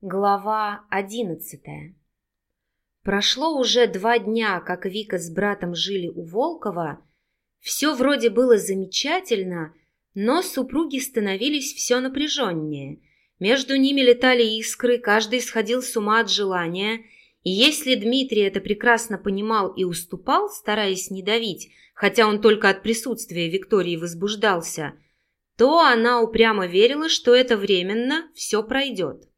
Глава одиннадцатая Прошло уже два дня, как Вика с братом жили у Волкова. Все вроде было замечательно, но супруги становились все напряженнее. Между ними летали искры, каждый сходил с ума от желания, и если Дмитрий это прекрасно понимал и уступал, стараясь не давить, хотя он только от присутствия Виктории возбуждался, то она упрямо верила, что это временно, все пройдет.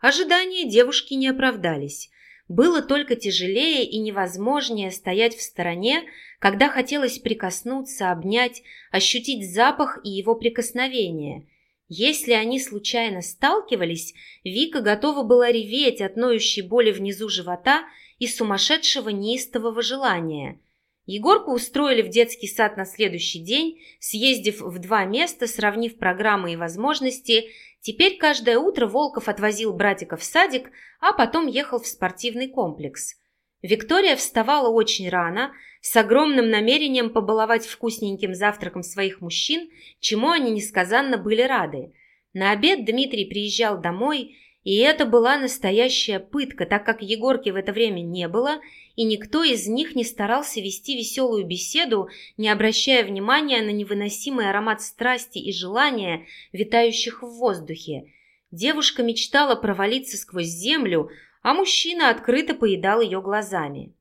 Ожидания девушки не оправдались. Было только тяжелее и невозможнее стоять в стороне, когда хотелось прикоснуться, обнять, ощутить запах и его прикосновение. Если они случайно сталкивались, Вика готова была реветь от ноющей боли внизу живота и сумасшедшего неистового желания – Егорку устроили в детский сад на следующий день, съездив в два места, сравнив программы и возможности. Теперь каждое утро Волков отвозил братика в садик, а потом ехал в спортивный комплекс. Виктория вставала очень рано, с огромным намерением побаловать вкусненьким завтраком своих мужчин, чему они несказанно были рады. На обед Дмитрий приезжал домой, и это была настоящая пытка, так как Егорки в это время не было, и никто из них не старался вести веселую беседу, не обращая внимания на невыносимый аромат страсти и желания, витающих в воздухе. Девушка мечтала провалиться сквозь землю, а мужчина открыто поедал ее глазами.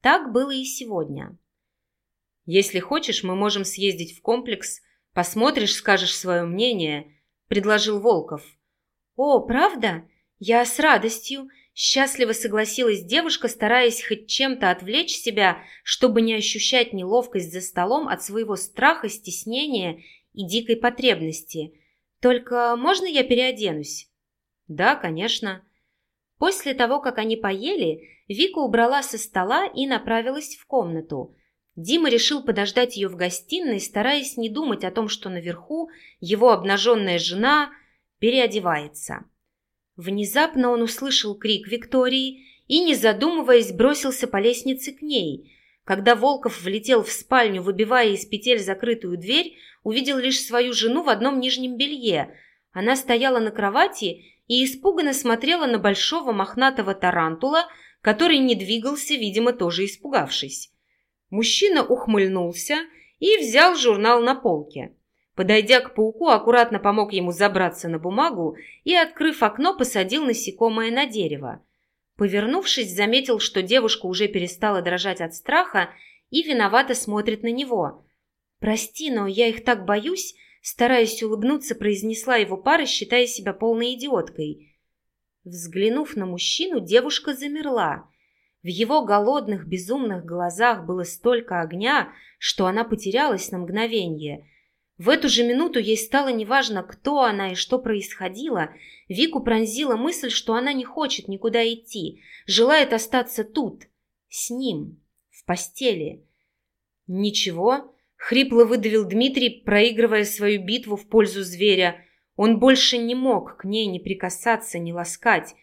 Так было и сегодня. «Если хочешь, мы можем съездить в комплекс, посмотришь, скажешь свое мнение», – предложил Волков. «О, правда? Я с радостью. Счастливо согласилась девушка, стараясь хоть чем-то отвлечь себя, чтобы не ощущать неловкость за столом от своего страха, стеснения и дикой потребности. «Только можно я переоденусь?» «Да, конечно». После того, как они поели, Вика убрала со стола и направилась в комнату. Дима решил подождать ее в гостиной, стараясь не думать о том, что наверху его обнаженная жена переодевается. Внезапно он услышал крик Виктории и, не задумываясь, бросился по лестнице к ней. Когда Волков влетел в спальню, выбивая из петель закрытую дверь, увидел лишь свою жену в одном нижнем белье. Она стояла на кровати и испуганно смотрела на большого мохнатого тарантула, который не двигался, видимо, тоже испугавшись. Мужчина ухмыльнулся и взял журнал на полке. Подойдя к пауку, аккуратно помог ему забраться на бумагу и, открыв окно, посадил насекомое на дерево. Повернувшись, заметил, что девушка уже перестала дрожать от страха и виновато смотрит на него. «Прости, но я их так боюсь», стараясь улыбнуться, произнесла его пара, считая себя полной идиоткой. Взглянув на мужчину, девушка замерла. В его голодных, безумных глазах было столько огня, что она потерялась на мгновение – в эту же минуту ей стало неважно, кто она и что происходило. Вику пронзила мысль, что она не хочет никуда идти, желает остаться тут, с ним, в постели. «Ничего», — хрипло выдавил Дмитрий, проигрывая свою битву в пользу зверя. Он больше не мог к ней не прикасаться, не ласкать.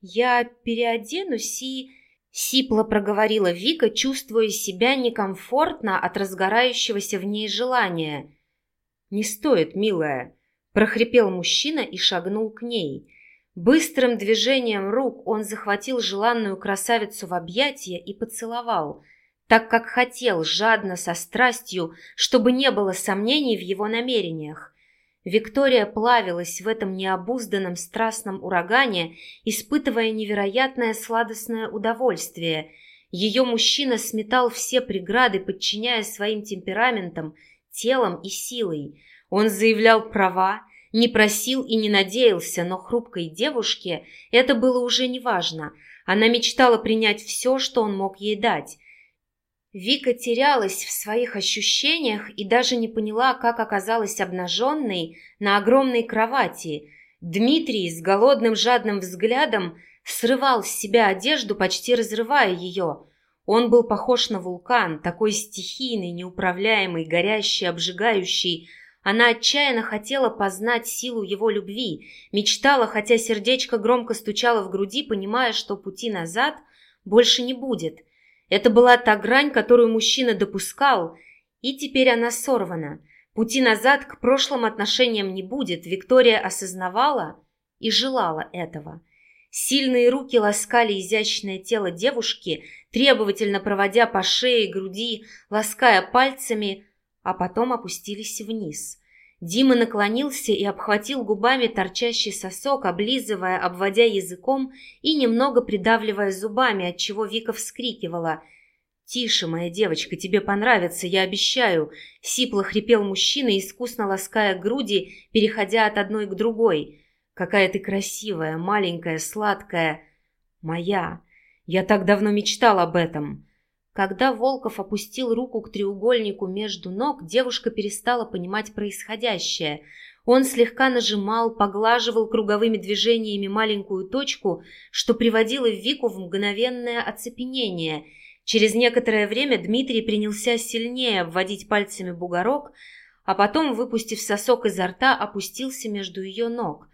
«Я переоденусь и...» Сипло проговорила Вика, чувствуя себя некомфортно от разгорающегося в ней желания. «Не стоит, милая!» – прохрипел мужчина и шагнул к ней. Быстрым движением рук он захватил желанную красавицу в объятия и поцеловал, так как хотел, жадно, со страстью, чтобы не было сомнений в его намерениях. Виктория плавилась в этом необузданном страстном урагане, испытывая невероятное сладостное удовольствие. Ее мужчина сметал все преграды, подчиняя своим темпераментам – телом и силой. Он заявлял права, не просил и не надеялся, но хрупкой девушке это было уже неважно. Она мечтала принять все, что он мог ей дать. Вика терялась в своих ощущениях и даже не поняла, как оказалась обнаженной на огромной кровати. Дмитрий с голодным жадным взглядом срывал с себя одежду, почти разрывая ее – он был похож на вулкан, такой стихийный, неуправляемый, горящий, обжигающий. Она отчаянно хотела познать силу его любви, мечтала, хотя сердечко громко стучало в груди, понимая, что пути назад больше не будет. Это была та грань, которую мужчина допускал, и теперь она сорвана. Пути назад к прошлым отношениям не будет. Виктория осознавала и желала этого. Сильные руки ласкали изящное тело девушки, требовательно проводя по шее, груди, лаская пальцами, а потом опустились вниз. Дима наклонился и обхватил губами торчащий сосок, облизывая, обводя языком и немного придавливая зубами, отчего Вика вскрикивала – «Тише, моя девочка, тебе понравится, я обещаю!» Сипло хрипел мужчина, искусно лаская груди, переходя от одной к другой. «Какая ты красивая, маленькая, сладкая!» «Моя! Я так давно мечтал об этом!» Когда Волков опустил руку к треугольнику между ног, девушка перестала понимать происходящее. Он слегка нажимал, поглаживал круговыми движениями маленькую точку, что приводило Вику в мгновенное оцепенение – Через некоторое время Дмитрий принялся сильнее обводить пальцами бугорок, а потом, выпустив сосок изо рта, опустился между ее ног.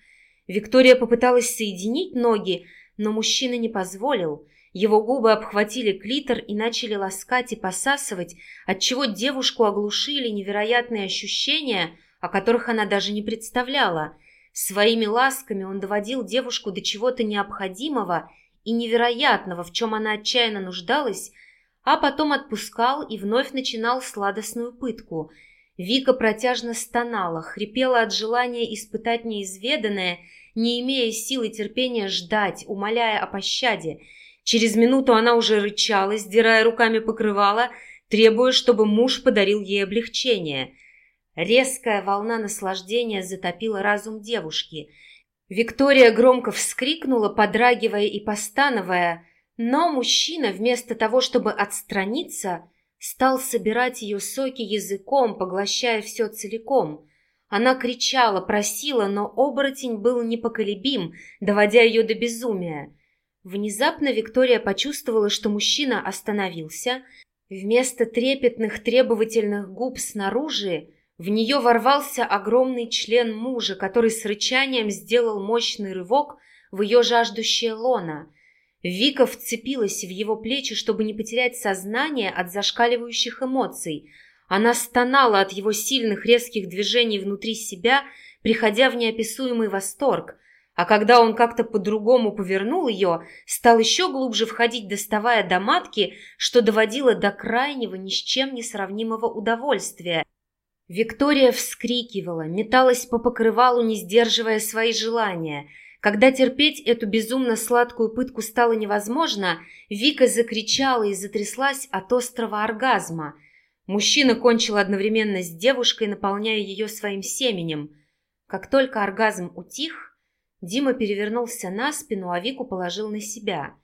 Виктория попыталась соединить ноги, но мужчина не позволил. Его губы обхватили клитор и начали ласкать и посасывать, отчего девушку оглушили невероятные ощущения, о которых она даже не представляла. Своими ласками он доводил девушку до чего-то необходимого и невероятного, в чем она отчаянно нуждалась, а потом отпускал и вновь начинал сладостную пытку. Вика протяжно стонала, хрипела от желания испытать неизведанное, не имея силы терпения ждать, умоляя о пощаде. Через минуту она уже рычала, сдирая руками покрывала, требуя, чтобы муж подарил ей облегчение. Резкая волна наслаждения затопила разум девушки. Виктория громко вскрикнула, подрагивая и постановая, но мужчина, вместо того, чтобы отстраниться, стал собирать ее соки языком, поглощая все целиком. Она кричала, просила, но оборотень был непоколебим, доводя ее до безумия. Внезапно Виктория почувствовала, что мужчина остановился. Вместо трепетных требовательных губ снаружи в нее ворвался огромный член мужа, который с рычанием сделал мощный рывок в ее жаждущее лоно – Вика вцепилась в его плечи, чтобы не потерять сознание от зашкаливающих эмоций. Она стонала от его сильных резких движений внутри себя, приходя в неописуемый восторг. А когда он как-то по-другому повернул ее, стал еще глубже входить, доставая до матки, что доводило до крайнего ни с чем не сравнимого удовольствия. Виктория вскрикивала, металась по покрывалу, не сдерживая свои желания – когда терпеть эту безумно сладкую пытку стало невозможно, Вика закричала и затряслась от острого оргазма. Мужчина кончил одновременно с девушкой, наполняя ее своим семенем. Как только оргазм утих, Дима перевернулся на спину, а Вику положил на себя.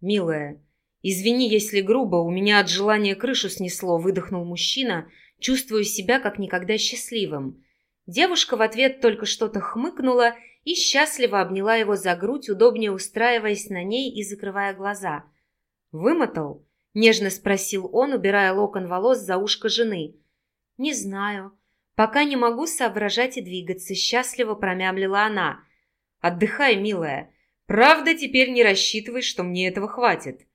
«Милая, извини, если грубо, у меня от желания крышу снесло», выдохнул мужчина, чувствуя себя как никогда счастливым. Девушка в ответ только что-то хмыкнула и счастливо обняла его за грудь, удобнее устраиваясь на ней и закрывая глаза. «Вымотал?» – нежно спросил он, убирая локон волос за ушко жены. «Не знаю. Пока не могу соображать и двигаться», – счастливо промямлила она. «Отдыхай, милая. Правда, теперь не рассчитывай, что мне этого хватит».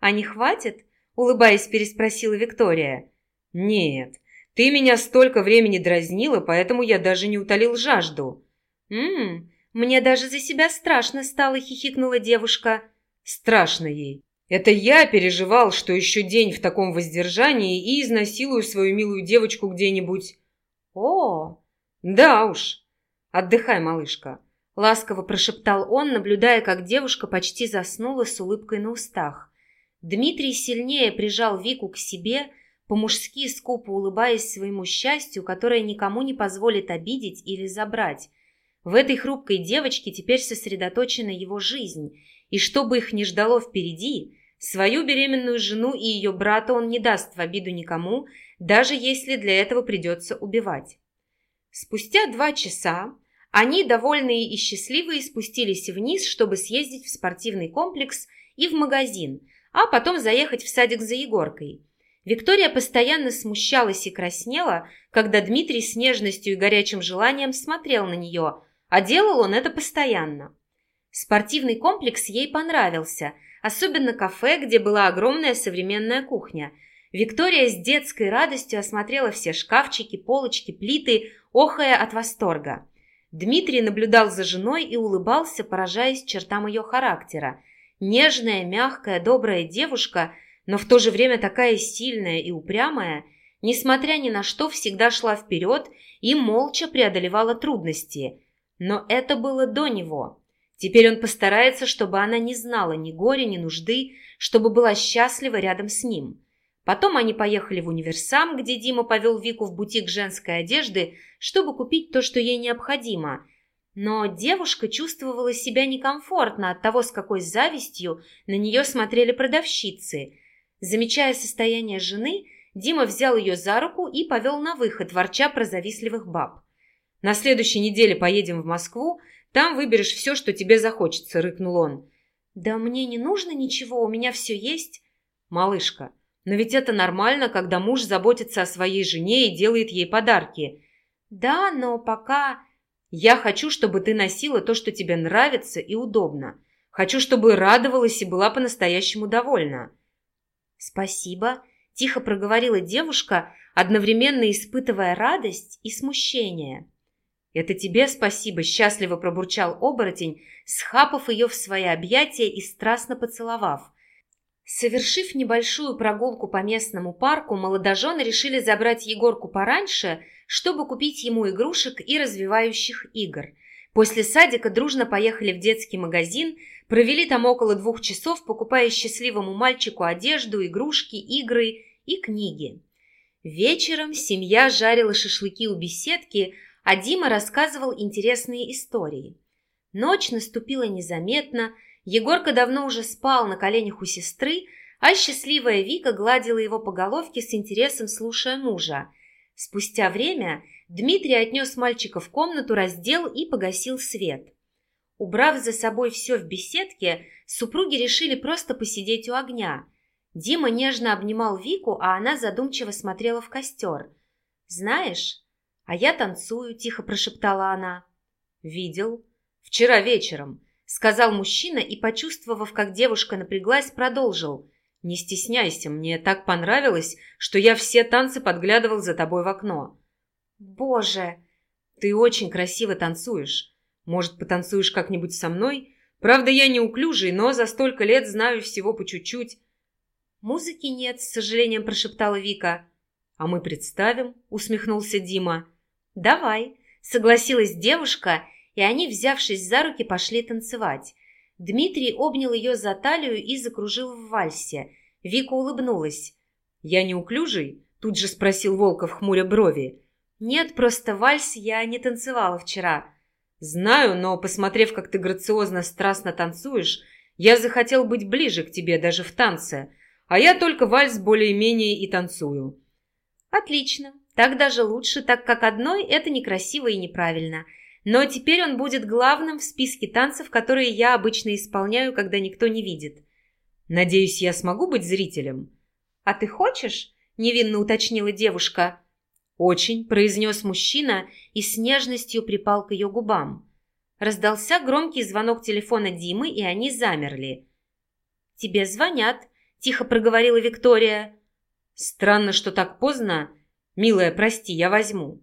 «А не хватит?» – улыбаясь, переспросила Виктория. «Нет, ты меня столько времени дразнила, поэтому я даже не утолил жажду». «Ммм, мне даже за себя страшно стало», — хихикнула девушка. «Страшно ей. Это я переживал, что еще день в таком воздержании и изнасилую свою милую девочку где-нибудь». «О, да уж. Отдыхай, малышка», — ласково прошептал он, наблюдая, как девушка почти заснула с улыбкой на устах. Дмитрий сильнее прижал Вику к себе, по-мужски скупо улыбаясь своему счастью, которое никому не позволит обидеть или забрать. В этой хрупкой девочке теперь сосредоточена его жизнь, и что бы их ни ждало впереди, свою беременную жену и ее брата он не даст в обиду никому, даже если для этого придется убивать. Спустя два часа они, довольные и счастливые, спустились вниз, чтобы съездить в спортивный комплекс и в магазин, а потом заехать в садик за Егоркой. Виктория постоянно смущалась и краснела, когда Дмитрий с нежностью и горячим желанием смотрел на нее, а делал он это постоянно. Спортивный комплекс ей понравился, особенно кафе, где была огромная современная кухня. Виктория с детской радостью осмотрела все шкафчики, полочки, плиты, охая от восторга. Дмитрий наблюдал за женой и улыбался, поражаясь чертам ее характера. Нежная, мягкая, добрая девушка, но в то же время такая сильная и упрямая, несмотря ни на что, всегда шла вперед и молча преодолевала трудности. Но это было до него. Теперь он постарается, чтобы она не знала ни горя, ни нужды, чтобы была счастлива рядом с ним. Потом они поехали в универсам, где Дима повел Вику в бутик женской одежды, чтобы купить то, что ей необходимо. Но девушка чувствовала себя некомфортно от того, с какой завистью на нее смотрели продавщицы. Замечая состояние жены, Дима взял ее за руку и повел на выход, ворча про завистливых баб. «На следующей неделе поедем в Москву, там выберешь все, что тебе захочется», — рыкнул он. «Да мне не нужно ничего, у меня все есть». «Малышка, но ведь это нормально, когда муж заботится о своей жене и делает ей подарки. Да, но пока... Я хочу, чтобы ты носила то, что тебе нравится и удобно. Хочу, чтобы радовалась и была по-настоящему довольна. Спасибо, тихо проговорила девушка, одновременно испытывая радость и смущение. «Это тебе спасибо!» – счастливо пробурчал оборотень, схапав ее в свои объятия и страстно поцеловав – Совершив небольшую прогулку по местному парку, молодожены решили забрать Егорку пораньше, чтобы купить ему игрушек и развивающих игр. После садика дружно поехали в детский магазин, провели там около двух часов, покупая счастливому мальчику одежду, игрушки, игры и книги. Вечером семья жарила шашлыки у беседки, а Дима рассказывал интересные истории. Ночь наступила незаметно, Егорка давно уже спал на коленях у сестры, а счастливая Вика гладила его по головке с интересом, слушая мужа. Спустя время Дмитрий отнес мальчика в комнату, раздел и погасил свет. Убрав за собой все в беседке, супруги решили просто посидеть у огня. Дима нежно обнимал Вику, а она задумчиво смотрела в костер. «Знаешь, а я танцую», – тихо прошептала она. «Видел. Вчера вечером сказал мужчина и, почувствовав, как девушка напряглась, продолжил. «Не стесняйся, мне так понравилось, что я все танцы подглядывал за тобой в окно». «Боже!» «Ты очень красиво танцуешь. Может, потанцуешь как-нибудь со мной? Правда, я неуклюжий, но за столько лет знаю всего по чуть-чуть». «Музыки нет», — с сожалением прошептала Вика. «А мы представим», — усмехнулся Дима. «Давай», — согласилась девушка и они, взявшись за руки, пошли танцевать. Дмитрий обнял ее за талию и закружил в вальсе. Вика улыбнулась. «Я неуклюжий?» – тут же спросил Волков, хмуря брови. «Нет, просто вальс я не танцевала вчера». «Знаю, но, посмотрев, как ты грациозно, страстно танцуешь, я захотел быть ближе к тебе даже в танце, а я только вальс более-менее и танцую». «Отлично. Так даже лучше, так как одной это некрасиво и неправильно. Но теперь он будет главным в списке танцев, которые я обычно исполняю, когда никто не видит. Надеюсь, я смогу быть зрителем. А ты хочешь? Невинно уточнила девушка. Очень, произнес мужчина и с нежностью припал к ее губам. Раздался громкий звонок телефона Димы, и они замерли. «Тебе звонят», – тихо проговорила Виктория. «Странно, что так поздно. Милая, прости, я возьму».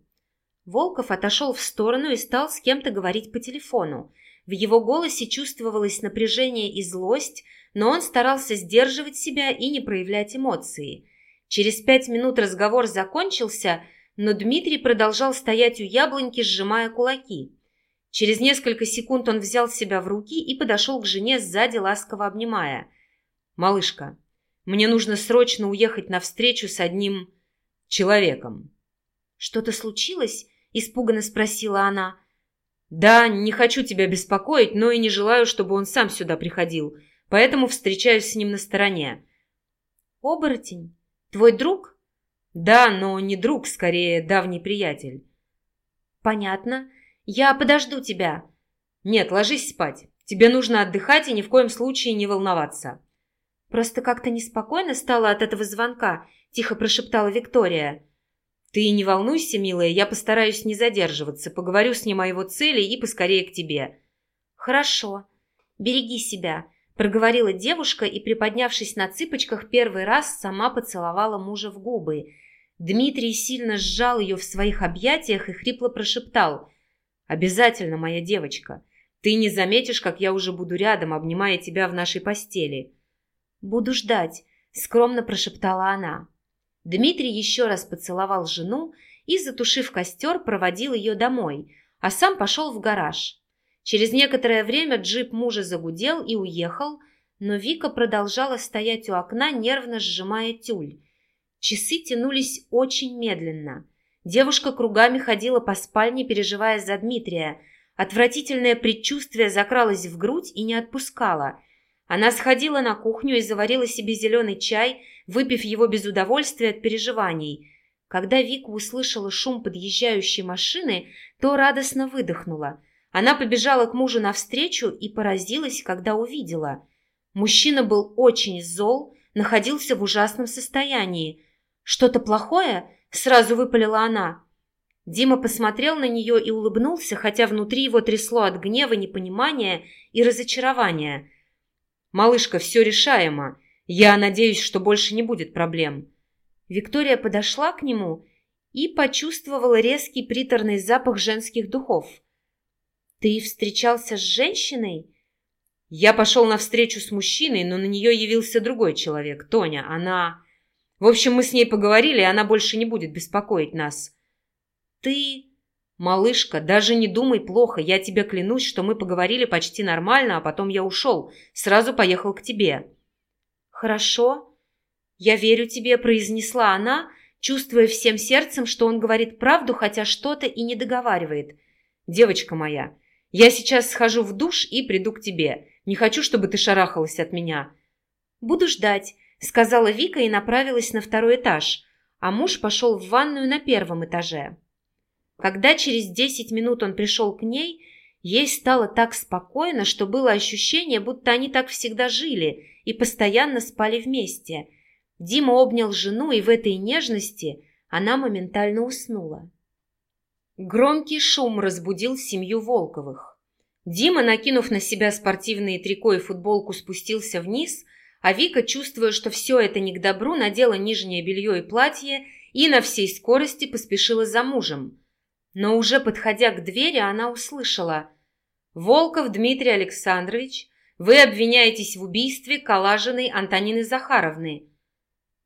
Волков отошел в сторону и стал с кем-то говорить по телефону. В его голосе чувствовалось напряжение и злость, но он старался сдерживать себя и не проявлять эмоции. Через пять минут разговор закончился, но Дмитрий продолжал стоять у яблоньки, сжимая кулаки. Через несколько секунд он взял себя в руки и подошел к жене сзади, ласково обнимая. «Малышка, мне нужно срочно уехать на встречу с одним человеком». «Что-то случилось?» испуганно спросила она. «Да, не хочу тебя беспокоить, но и не желаю, чтобы он сам сюда приходил, поэтому встречаюсь с ним на стороне». «Оборотень? Твой друг?» «Да, но не друг, скорее давний приятель». «Понятно. Я подожду тебя». «Нет, ложись спать. Тебе нужно отдыхать и ни в коем случае не волноваться». «Просто как-то неспокойно стало от этого звонка», – тихо прошептала Виктория. «Ты не волнуйся, милая, я постараюсь не задерживаться, поговорю с ним о его цели и поскорее к тебе». «Хорошо. Береги себя», – проговорила девушка и, приподнявшись на цыпочках, первый раз сама поцеловала мужа в губы. Дмитрий сильно сжал ее в своих объятиях и хрипло прошептал «Обязательно, моя девочка. Ты не заметишь, как я уже буду рядом, обнимая тебя в нашей постели». «Буду ждать», — скромно прошептала она. Дмитрий еще раз поцеловал жену и, затушив костер, проводил ее домой, а сам пошел в гараж. Через некоторое время джип мужа загудел и уехал, но Вика продолжала стоять у окна, нервно сжимая тюль. Часы тянулись очень медленно. Девушка кругами ходила по спальне, переживая за Дмитрия. Отвратительное предчувствие закралось в грудь и не отпускало. Она сходила на кухню и заварила себе зеленый чай, выпив его без удовольствия от переживаний. Когда Вика услышала шум подъезжающей машины, то радостно выдохнула. Она побежала к мужу навстречу и поразилась, когда увидела. Мужчина был очень зол, находился в ужасном состоянии. «Что-то плохое?» – сразу выпалила она. Дима посмотрел на нее и улыбнулся, хотя внутри его трясло от гнева, непонимания и разочарования. «Малышка, все решаемо. Я надеюсь, что больше не будет проблем». Виктория подошла к нему и почувствовала резкий приторный запах женских духов. «Ты встречался с женщиной?» «Я пошел на встречу с мужчиной, но на нее явился другой человек, Тоня. Она...» В общем, мы с ней поговорили, и она больше не будет беспокоить нас. Ты... Малышка, даже не думай плохо. Я тебе клянусь, что мы поговорили почти нормально, а потом я ушел. Сразу поехал к тебе. Хорошо. Я верю тебе, произнесла она, чувствуя всем сердцем, что он говорит правду, хотя что-то и не договаривает. Девочка моя, я сейчас схожу в душ и приду к тебе. Не хочу, чтобы ты шарахалась от меня. Буду ждать сказала Вика и направилась на второй этаж, а муж пошел в ванную на первом этаже. Когда через десять минут он пришел к ней, ей стало так спокойно, что было ощущение, будто они так всегда жили и постоянно спали вместе. Дима обнял жену, и в этой нежности она моментально уснула. Громкий шум разбудил семью Волковых. Дима, накинув на себя спортивные трико и футболку, спустился вниз, а Вика, чувствуя, что все это не к добру, надела нижнее белье и платье и на всей скорости поспешила за мужем. Но уже подходя к двери, она услышала «Волков Дмитрий Александрович, вы обвиняетесь в убийстве Калажиной Антонины Захаровны».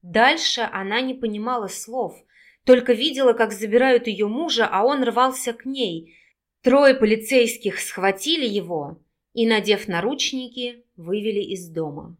Дальше она не понимала слов, только видела, как забирают ее мужа, а он рвался к ней. Трое полицейских схватили его и, надев наручники, вывели из дома.